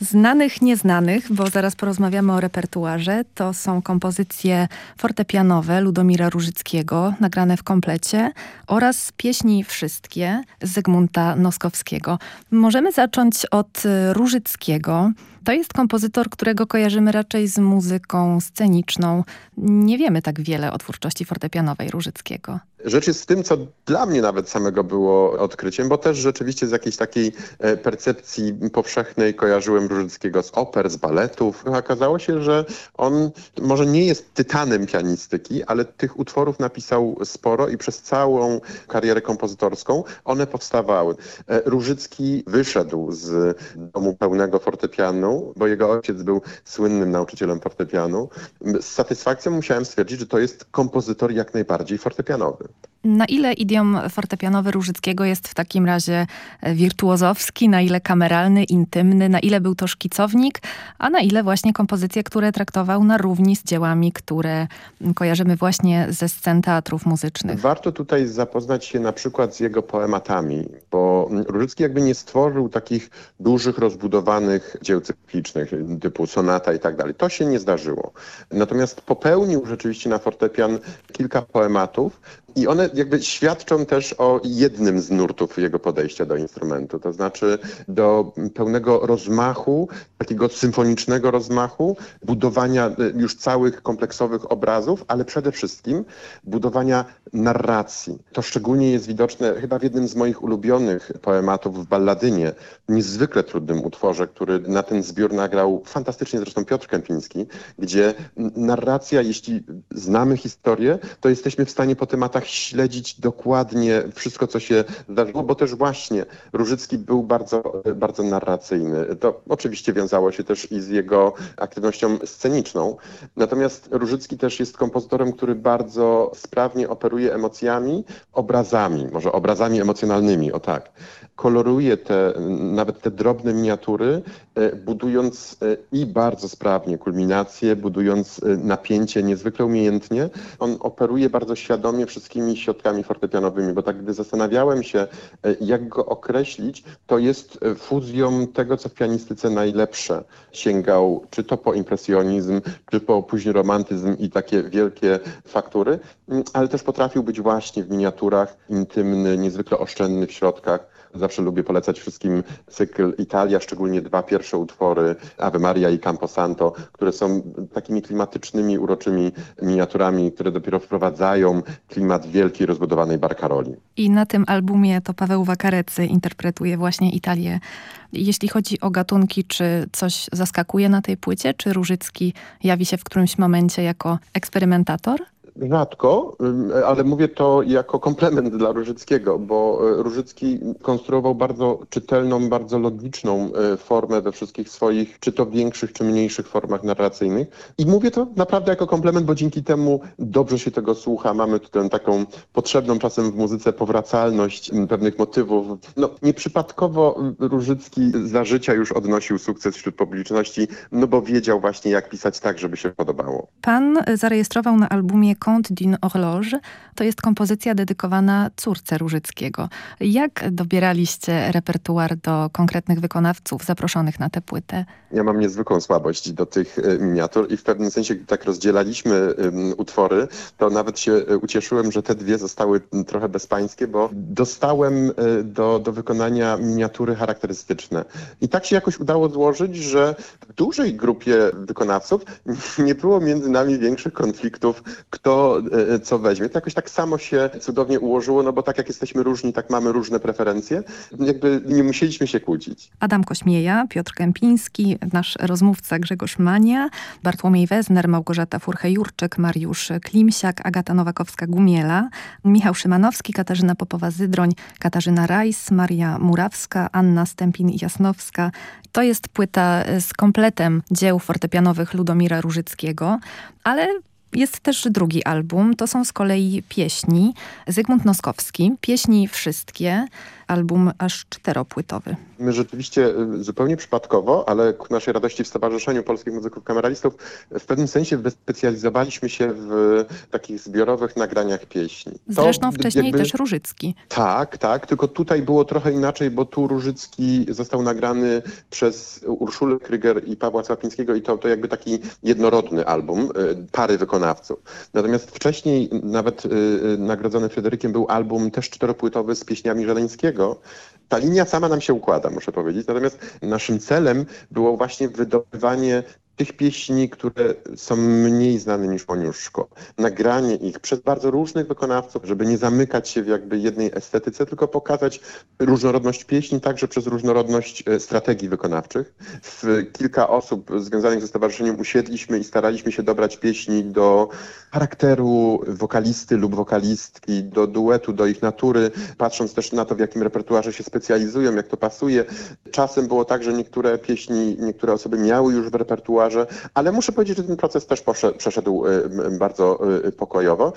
Znanych, nieznanych, bo zaraz porozmawiamy o repertuarze. To są kompozycje fortepianowe Ludomira Różyckiego, nagrane w komplecie oraz pieśni wszystkie Zygmunta Noskowskiego. Możemy zacząć od Różyckiego. To jest kompozytor, którego kojarzymy raczej z muzyką sceniczną. Nie wiemy tak wiele o twórczości fortepianowej Różyckiego. Rzecz jest w tym, co dla mnie nawet samego było odkryciem, bo też rzeczywiście z jakiejś takiej e, percepcji powszechnej kojarzyłem Różyckiego z oper, z baletów. Okazało się, że on może nie jest tytanem pianistyki, ale tych utworów napisał sporo i przez całą karierę kompozytorską one powstawały. E, Różycki wyszedł z domu pełnego fortepianu, bo jego ojciec był słynnym nauczycielem fortepianu. Z satysfakcją musiałem stwierdzić, że to jest kompozytor jak najbardziej fortepianowy. Na ile idiom fortepianowy Różyckiego jest w takim razie e, wirtuozowski, na ile kameralny, intymny, na ile był to szkicownik, a na ile właśnie kompozycje, które traktował na równi z dziełami, które kojarzymy właśnie ze scen teatrów muzycznych? Warto tutaj zapoznać się na przykład z jego poematami, bo Różycki jakby nie stworzył takich dużych, rozbudowanych dzieł cyklicznych typu sonata i tak dalej. To się nie zdarzyło. Natomiast popełnił rzeczywiście na fortepian kilka poematów, i one jakby świadczą też o jednym z nurtów jego podejścia do instrumentu, to znaczy do pełnego rozmachu, takiego symfonicznego rozmachu, budowania y, już całych kompleksowych obrazów, ale przede wszystkim budowania narracji. To szczególnie jest widoczne chyba w jednym z moich ulubionych poematów w Balladynie, niezwykle trudnym utworze, który na ten zbiór nagrał fantastycznie zresztą Piotr Kępiński, gdzie narracja, jeśli znamy historię, to jesteśmy w stanie po tematach śledzić dokładnie wszystko, co się zdarzyło, bo też właśnie Różycki był bardzo, bardzo narracyjny. To oczywiście wiązało się też i z jego aktywnością sceniczną. Natomiast Różycki też jest kompozytorem, który bardzo sprawnie operuje emocjami, obrazami, może obrazami emocjonalnymi, o tak. Koloruje te, nawet te drobne miniatury, e, budując e, i bardzo sprawnie kulminację, budując e, napięcie niezwykle umiejętnie. On operuje bardzo świadomie wszystkimi środkami fortepianowymi, bo tak gdy zastanawiałem się, jak go określić, to jest fuzją tego, co w pianistyce najlepsze. Sięgał czy to po impresjonizm, czy po później romantyzm i takie wielkie faktury, mm, ale też potrafił być właśnie w miniaturach, intymny, niezwykle oszczędny w środkach. Zawsze lubię polecać wszystkim cykl Italia, szczególnie dwa pierwsze utwory Ave Maria i Camposanto, które są takimi klimatycznymi, uroczymi miniaturami, które dopiero wprowadzają klimat wielkiej, rozbudowanej barkaroli. I na tym albumie to Paweł Wakarecy interpretuje właśnie Italię. Jeśli chodzi o gatunki, czy coś zaskakuje na tej płycie, czy Różycki jawi się w którymś momencie jako eksperymentator? Rzadko, ale mówię to jako komplement dla Różyckiego, bo e, Różycki konstruował bardzo czytelną, bardzo logiczną e, formę we wszystkich swoich, czy to większych, czy mniejszych formach narracyjnych. I mówię to naprawdę jako komplement, bo dzięki temu dobrze się tego słucha. Mamy tu taką potrzebną czasem w muzyce powracalność pewnych motywów. No, nieprzypadkowo Różycki za życia już odnosił sukces wśród publiczności, no bo wiedział właśnie jak pisać tak, żeby się podobało. Pan zarejestrował na albumie Conte d'une horloge to jest kompozycja dedykowana córce Różyckiego. Jak dobieraliście repertuar do konkretnych wykonawców zaproszonych na tę płytę? Ja mam niezwykłą słabość do tych e, miniatur i w pewnym sensie tak rozdzielaliśmy utwory, to nawet się e, ucieszyłem, że te dwie zostały trochę bezpańskie, bo dostałem e, do, do wykonania miniatury charakterystyczne. I tak się jakoś udało złożyć, że w dużej grupie wykonawców nie było między nami większych konfliktów, kto kto e, co weźmie. To jakoś tak samo się cudownie ułożyło, no bo tak jak jesteśmy różni, tak mamy różne preferencje. Jakby nie musieliśmy się kłócić. Adam Kośmieja, Piotr Kępiński, nasz rozmówca Grzegorz Mania, Bartłomiej Wezner, Małgorzata Furchejurczyk, Mariusz Klimsiak, Agata Nowakowska-Gumiela, Michał Szymanowski, Katarzyna Popowa-Zydroń, Katarzyna Rajs, Maria Murawska, Anna Stępin-Jasnowska. To jest płyta z kompletem dzieł fortepianowych Ludomira Różyckiego, ale jest też drugi album, to są z kolei pieśni. Zygmunt Noskowski, pieśni wszystkie, album aż czteropłytowy. My rzeczywiście y, zupełnie przypadkowo, ale ku naszej radości w Stowarzyszeniu Polskich Muzyków Kameralistów w pewnym sensie wyspecjalizowaliśmy się w takich zbiorowych nagraniach pieśni. To Zresztą wcześniej jakby... też Różycki. Tak, tak, tylko tutaj było trochę inaczej, bo tu Różycki został nagrany przez Urszulę Kryger i Pawła Słapińskiego i to, to jakby taki jednorodny album, y, pary wykonawców. Natomiast wcześniej nawet y, nagrodzony Fryderykiem był album też czteropłytowy z pieśniami Żeleńskiego, ta linia sama nam się układa, muszę powiedzieć. Natomiast naszym celem było właśnie wydobywanie tych pieśni, które są mniej znane niż Poniuszko. Nagranie ich przez bardzo różnych wykonawców, żeby nie zamykać się w jakby jednej estetyce, tylko pokazać różnorodność pieśni także przez różnorodność e, strategii wykonawczych. Kilka osób związanych ze stowarzyszeniem usiedliśmy i staraliśmy się dobrać pieśni do charakteru wokalisty lub wokalistki, do duetu, do ich natury, patrząc też na to, w jakim repertuarze się specjalizują, jak to pasuje. Czasem było tak, że niektóre pieśni, niektóre osoby miały już w repertuarze ale muszę powiedzieć, że ten proces też przeszedł y, bardzo y, pokojowo.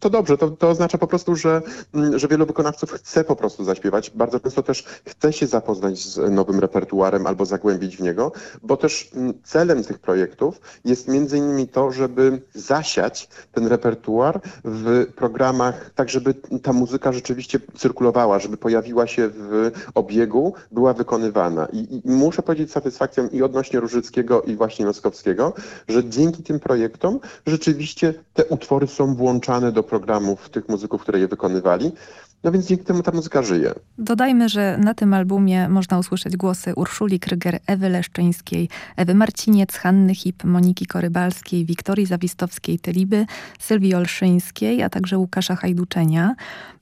To dobrze, to, to oznacza po prostu, że, mm, że wielu wykonawców chce po prostu zaśpiewać. Bardzo często też chce się zapoznać z nowym repertuarem albo zagłębić w niego, bo też mm, celem tych projektów jest między innymi to, żeby zasiać ten repertuar w programach, tak żeby ta muzyka rzeczywiście cyrkulowała, żeby pojawiła się w obiegu, była wykonywana. I, i muszę powiedzieć z satysfakcją i odnośnie Różyckiego i właśnie Że dzięki tym projektom rzeczywiście te utwory są włączane do programów tych muzyków, które je wykonywali. No więc dzięki temu ta muzyka żyje. Dodajmy, że na tym albumie można usłyszeć głosy Urszuli Kryger, Ewy Leszczyńskiej, Ewy Marciniec, Hanny Hip, Moniki Korybalskiej, Wiktorii Zawistowskiej-Tyliby, Sylwii Olszyńskiej, a także Łukasza Hajduczenia.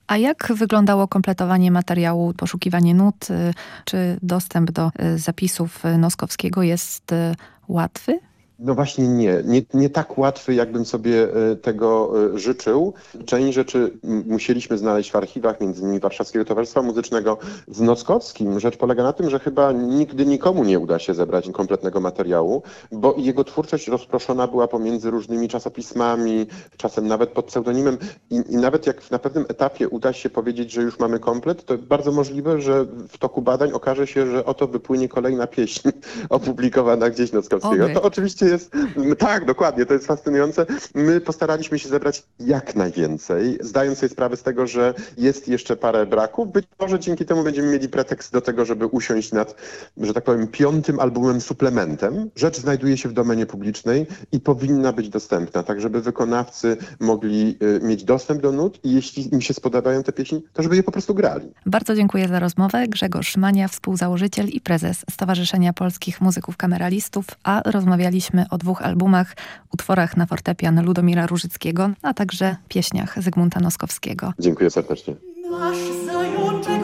A jak wyglądało kompletowanie materiału, poszukiwanie nut, y, czy dostęp do y, zapisów Noskowskiego jest y, łatwy? No właśnie nie. nie. Nie tak łatwy, jakbym sobie e, tego e, życzył. Część rzeczy musieliśmy znaleźć w archiwach, między innymi Warszawskiego Towarzystwa Muzycznego z Nockowskim. Rzecz polega na tym, że chyba nigdy nikomu nie uda się zebrać kompletnego materiału, bo jego twórczość rozproszona była pomiędzy różnymi czasopismami, czasem nawet pod pseudonimem i, i nawet jak na pewnym etapie uda się powiedzieć, że już mamy komplet, to bardzo możliwe, że w toku badań okaże się, że oto wypłynie kolejna pieśń opublikowana gdzieś Nockowskiego. To oczywiście jest, tak, dokładnie, to jest fascynujące. My postaraliśmy się zebrać jak najwięcej, zdając sobie sprawę z tego, że jest jeszcze parę braków. Być może dzięki temu będziemy mieli pretekst do tego, żeby usiąść nad, że tak powiem, piątym albumem suplementem. Rzecz znajduje się w domenie publicznej i powinna być dostępna, tak żeby wykonawcy mogli y, mieć dostęp do nut i jeśli im się spodobają te pieśni, to żeby je po prostu grali. Bardzo dziękuję za rozmowę. Grzegorz Mania, współzałożyciel i prezes Stowarzyszenia Polskich Muzyków Kameralistów, a rozmawialiśmy o dwóch albumach, utworach na fortepian Ludomira Różyckiego, a także pieśniach Zygmunta Noskowskiego. Dziękuję serdecznie. Nasz zajączek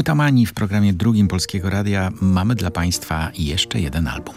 Płytomanii w programie drugim Polskiego Radia mamy dla Państwa jeszcze jeden album.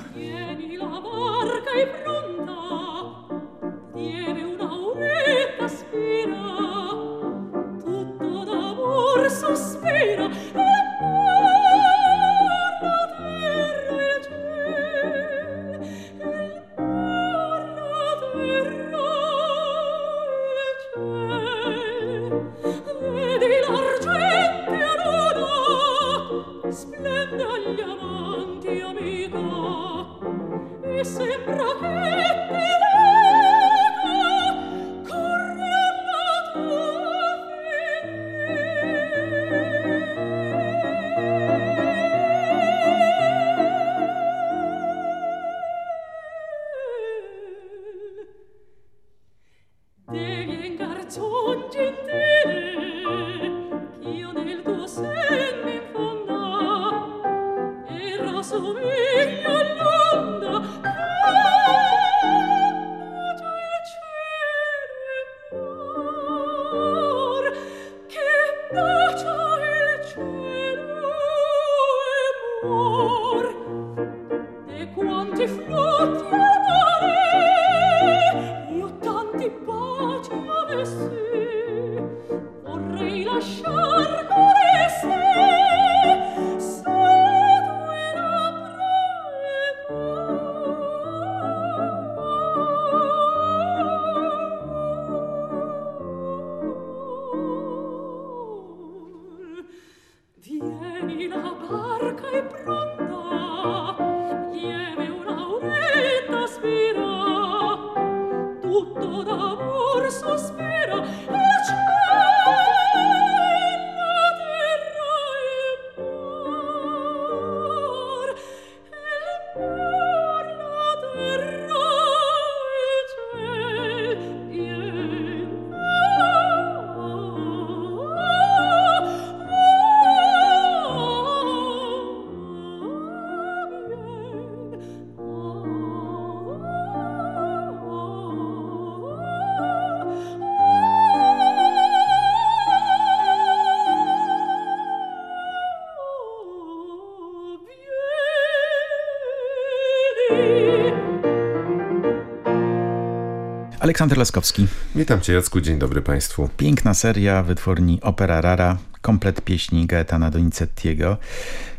Aleksander Laskowski. Witam Cię Jacku, dzień dobry Państwu. Piękna seria wytwórni Opera Rara, komplet pieśni Gaetana Donizettiego.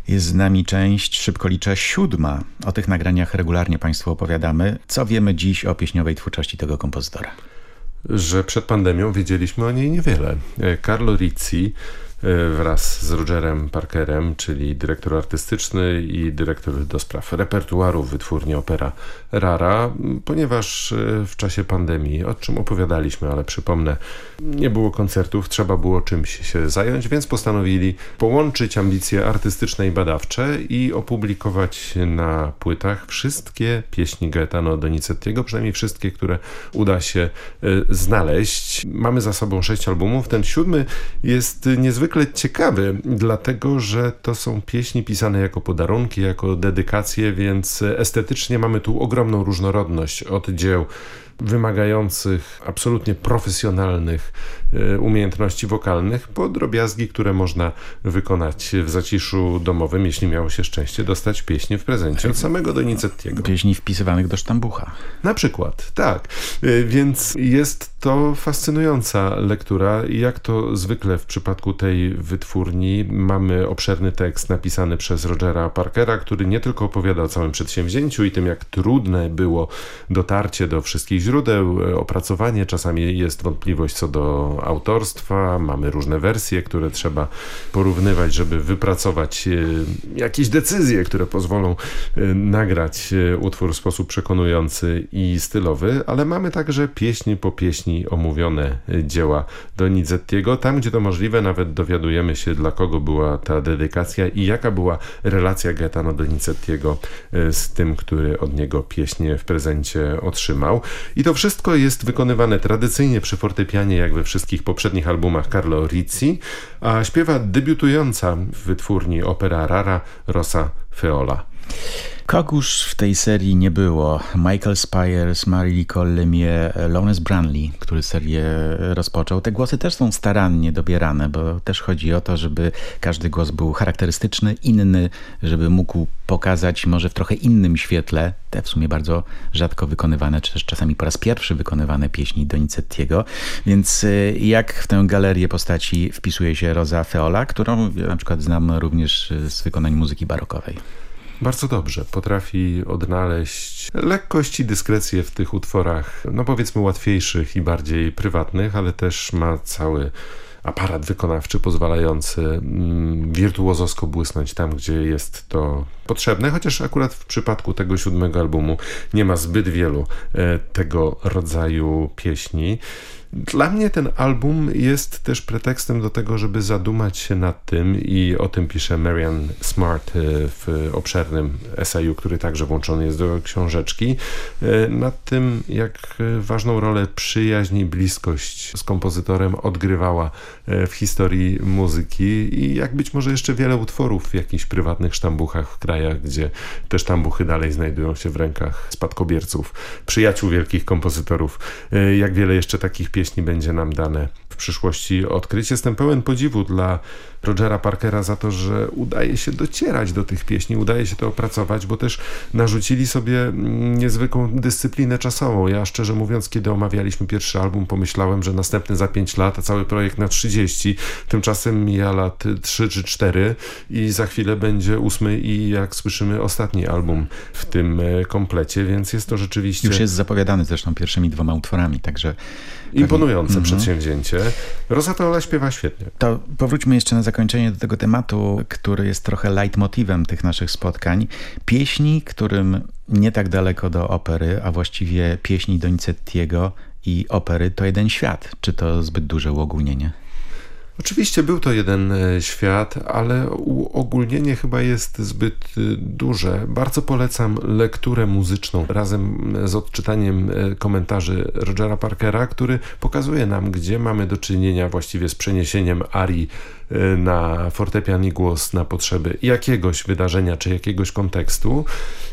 Jest z nami część, szybko liczę, siódma. O tych nagraniach regularnie Państwu opowiadamy. Co wiemy dziś o pieśniowej twórczości tego kompozytora? Że przed pandemią wiedzieliśmy o niej niewiele. E, Carlo Rizzi wraz z Rogerem Parkerem, czyli dyrektor artystyczny i dyrektor do spraw repertuaru wytwórni Opera Rara, ponieważ e, w czasie pandemii, o czym opowiadaliśmy, ale przypomnę, nie było koncertów, trzeba było czymś się zająć, więc postanowili połączyć ambicje artystyczne i badawcze i opublikować na płytach wszystkie pieśni Gaetano Donizettiego, przynajmniej wszystkie, które uda się e, znaleźć. Mamy za sobą sześć albumów. Ten siódmy jest niezwykle ciekawy, dlatego że to są pieśni pisane jako podarunki, jako dedykacje, więc estetycznie mamy tu ogromną różnorodność od dzieł wymagających absolutnie profesjonalnych e, umiejętności wokalnych po drobiazgi, które można wykonać w zaciszu domowym, jeśli miało się szczęście dostać pieśń w prezencie od samego Donizettiego. Pieśni wpisywanych do sztambucha. Na przykład, tak. Y, Więc jest to fascynująca lektura. I Jak to zwykle w przypadku tej wytwórni, mamy obszerny tekst napisany przez Rogera Parkera, który nie tylko opowiada o całym przedsięwzięciu i tym, jak trudne było dotarcie do wszystkich źródeł, e, opracowanie. Czasami jest wątpliwość co do autorstwa. Mamy różne wersje, które trzeba porównywać, żeby wypracować e, jakieś decyzje, które pozwolą e, nagrać utwór w sposób przekonujący i stylowy, ale mamy także pieśni po pieśni omówione dzieła Donizettiego. Tam, gdzie to możliwe, nawet dowiadujemy się, dla kogo była ta dedykacja i jaka była relacja Gaetano Donizettiego z tym, który od niego pieśnię w prezencie otrzymał. I to wszystko jest wykonywane tradycyjnie przy fortepianie, jak we wszystkich poprzednich albumach Carlo Rizzi, a śpiewa debiutująca w wytwórni Opera Rara Rosa Feola. Kogóż w tej serii nie było. Michael Spires, Marie-Nicole Lemieux, Lawrence Branley, który serię rozpoczął. Te głosy też są starannie dobierane, bo też chodzi o to, żeby każdy głos był charakterystyczny, inny, żeby mógł pokazać może w trochę innym świetle te w sumie bardzo rzadko wykonywane, czy też czasami po raz pierwszy wykonywane pieśni Donizettiego. Więc y, jak w tę galerię postaci wpisuje się Rosa Feola, którą ja na przykład znam również z wykonań muzyki barokowej. Bardzo dobrze. Potrafi odnaleźć lekkość i dyskrecję w tych utworach, no powiedzmy łatwiejszych i bardziej prywatnych, ale też ma cały aparat wykonawczy pozwalający mm, wirtuozosko błysnąć tam, gdzie jest to potrzebne, chociaż akurat w przypadku tego siódmego albumu nie ma zbyt wielu e, tego rodzaju pieśni. Dla mnie ten album jest też pretekstem do tego, żeby zadumać się nad tym i o tym pisze Marian Smart e, w obszernym eseju, który także włączony jest do książeczki, e, nad tym jak ważną rolę przyjaźń i bliskość z kompozytorem odgrywała w historii muzyki i jak być może jeszcze wiele utworów w jakichś prywatnych sztambuchach w krajach, gdzie te sztambuchy dalej znajdują się w rękach spadkobierców, przyjaciół wielkich kompozytorów. Jak wiele jeszcze takich pieśni będzie nam dane w przyszłości odkryć. Jestem pełen podziwu dla Rogera Parkera za to, że udaje się docierać do tych pieśni, udaje się to opracować, bo też narzucili sobie niezwykłą dyscyplinę czasową. Ja szczerze mówiąc, kiedy omawialiśmy pierwszy album, pomyślałem, że następny za 5 lat, a cały projekt na 30. Tymczasem mija lat 3 czy 4 i za chwilę będzie ósmy i jak słyszymy ostatni album w tym e, komplecie, więc jest to rzeczywiście... Już jest zapowiadany zresztą pierwszymi dwoma utworami, także... Imponujące mhm. przedsięwzięcie. Rosatola śpiewa świetnie. To powróćmy jeszcze na zakończenie do tego tematu, który jest trochę leitmotivem tych naszych spotkań. Pieśni, którym nie tak daleko do opery, a właściwie pieśni Donizettiego i opery to jeden świat. Czy to zbyt duże uogólnienie? Oczywiście był to jeden e, świat, ale uogólnienie chyba jest zbyt e, duże. Bardzo polecam lekturę muzyczną razem z odczytaniem e, komentarzy Rogera Parkera, który pokazuje nam, gdzie mamy do czynienia właściwie z przeniesieniem arii na fortepian i głos na potrzeby jakiegoś wydarzenia czy jakiegoś kontekstu,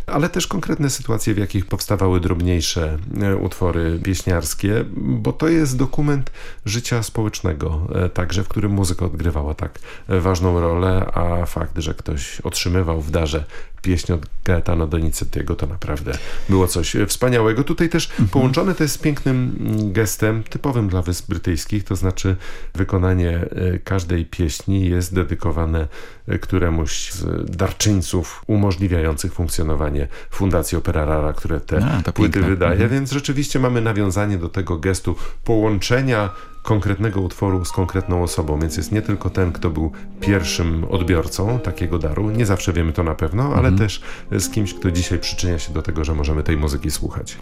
ale też konkretne sytuacje, w jakich powstawały drobniejsze utwory pieśniarskie, bo to jest dokument życia społecznego, także w którym muzyka odgrywała tak ważną rolę, a fakt, że ktoś otrzymywał w darze pieśń od Gaetano Donizettiego to naprawdę było coś wspaniałego. Tutaj też mhm. połączone to jest z pięknym gestem typowym dla Wysp Brytyjskich, to znaczy wykonanie e, każdej pieśni jest dedykowane e, któremuś z darczyńców umożliwiających funkcjonowanie Fundacji Opera Rara, które te a, płyty piękne. wydaje, mhm. więc rzeczywiście mamy nawiązanie do tego gestu połączenia konkretnego utworu z konkretną osobą, więc jest nie tylko ten, kto był pierwszym odbiorcą takiego daru, nie zawsze wiemy to na pewno, ale mhm. też z kimś, kto dzisiaj przyczynia się do tego, że możemy tej muzyki słuchać.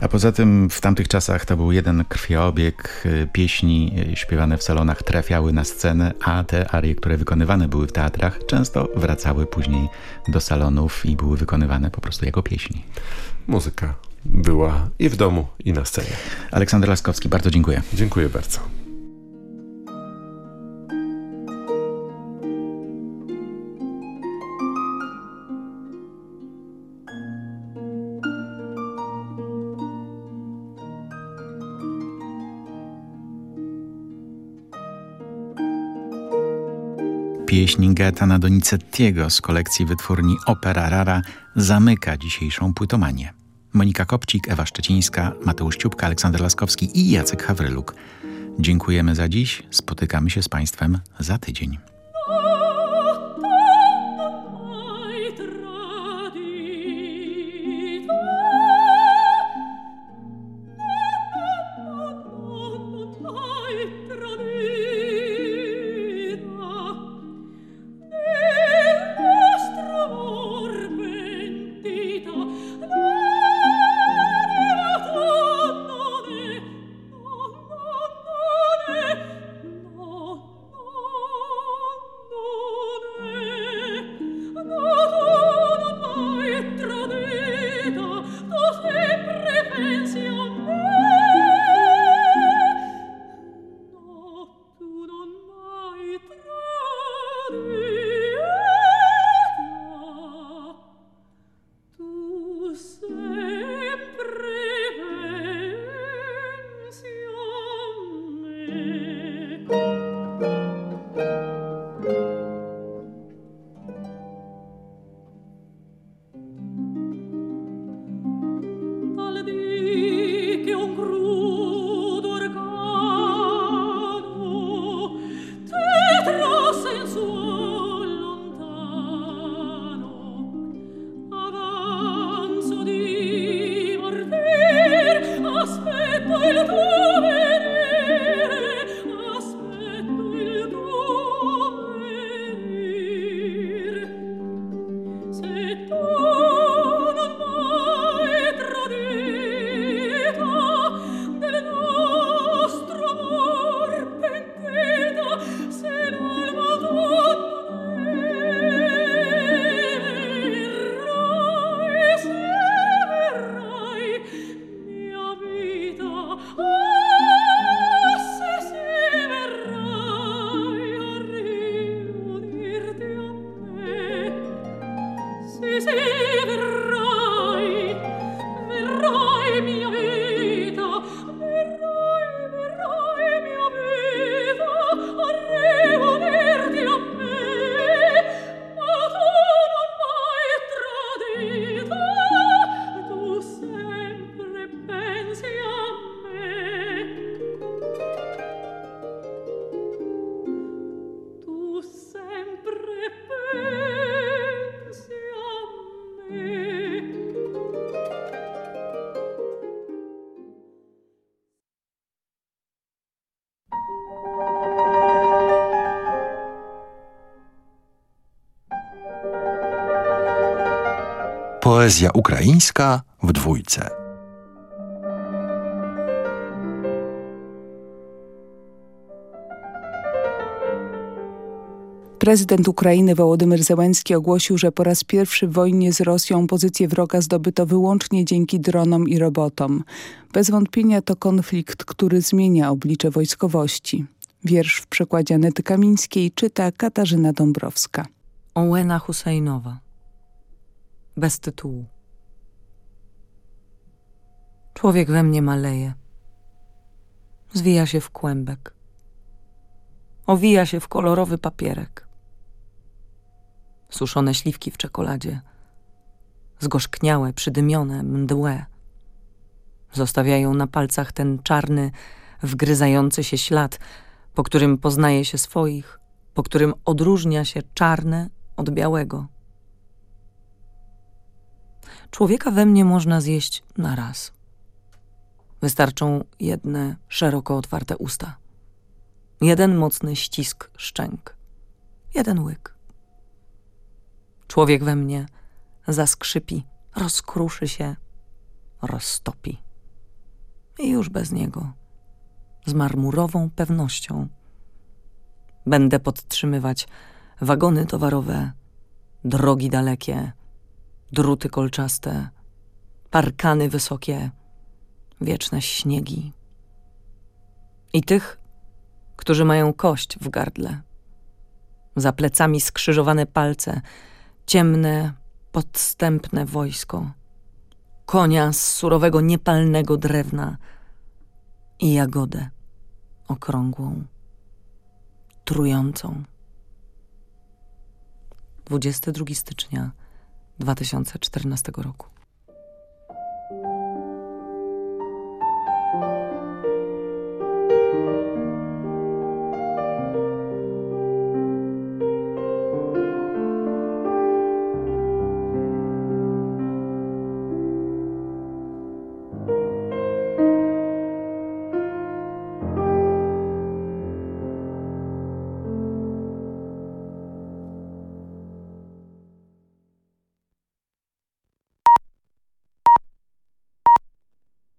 A poza tym w tamtych czasach to był jeden krwiobieg, y, pieśni y, śpiewane w salonach trafiały na scenę, a te arie, które wykonywane były w teatrach, często wracały później do salonów i były wykonywane po prostu jako pieśni. Muzyka była i w domu, i na scenie. Aleksander Laskowski, bardzo dziękuję. Dziękuję bardzo. Pieśń Gaetana Donizettiego z kolekcji wytwórni Opera Rara zamyka dzisiejszą płytomanię. Monika Kopcik, Ewa Szczecińska, Mateusz Ciupka, Aleksander Laskowski i Jacek Hawryluk. Dziękujemy za dziś. Spotykamy się z Państwem za tydzień. Poezja ukraińska w dwójce. Prezydent Ukrainy Wołodymyr Zełenski ogłosił, że po raz pierwszy w wojnie z Rosją pozycję wroga zdobyto wyłącznie dzięki dronom i robotom. Bez wątpienia to konflikt, który zmienia oblicze wojskowości. Wiersz w przekładzie Anety Kamińskiej czyta Katarzyna Dąbrowska. Ołena Husajnowa Bez tytułu Człowiek we mnie maleje. Zwija się w kłębek. Owija się w kolorowy papierek. Suszone śliwki w czekoladzie. Zgorzkniałe, przydymione, mdłe. Zostawiają na palcach ten czarny, wgryzający się ślad, po którym poznaje się swoich, po którym odróżnia się czarne od białego. Człowieka we mnie można zjeść na raz. Wystarczą jedne szeroko otwarte usta. Jeden mocny ścisk szczęk. Jeden łyk. Człowiek we mnie zaskrzypi, rozkruszy się, roztopi. I już bez niego, z marmurową pewnością, będę podtrzymywać wagony towarowe, drogi dalekie, druty kolczaste, parkany wysokie, wieczne śniegi. I tych, którzy mają kość w gardle. Za plecami skrzyżowane palce, ciemne, podstępne wojsko, konia z surowego, niepalnego drewna i jagodę okrągłą, trującą. 22 stycznia 2014 roku.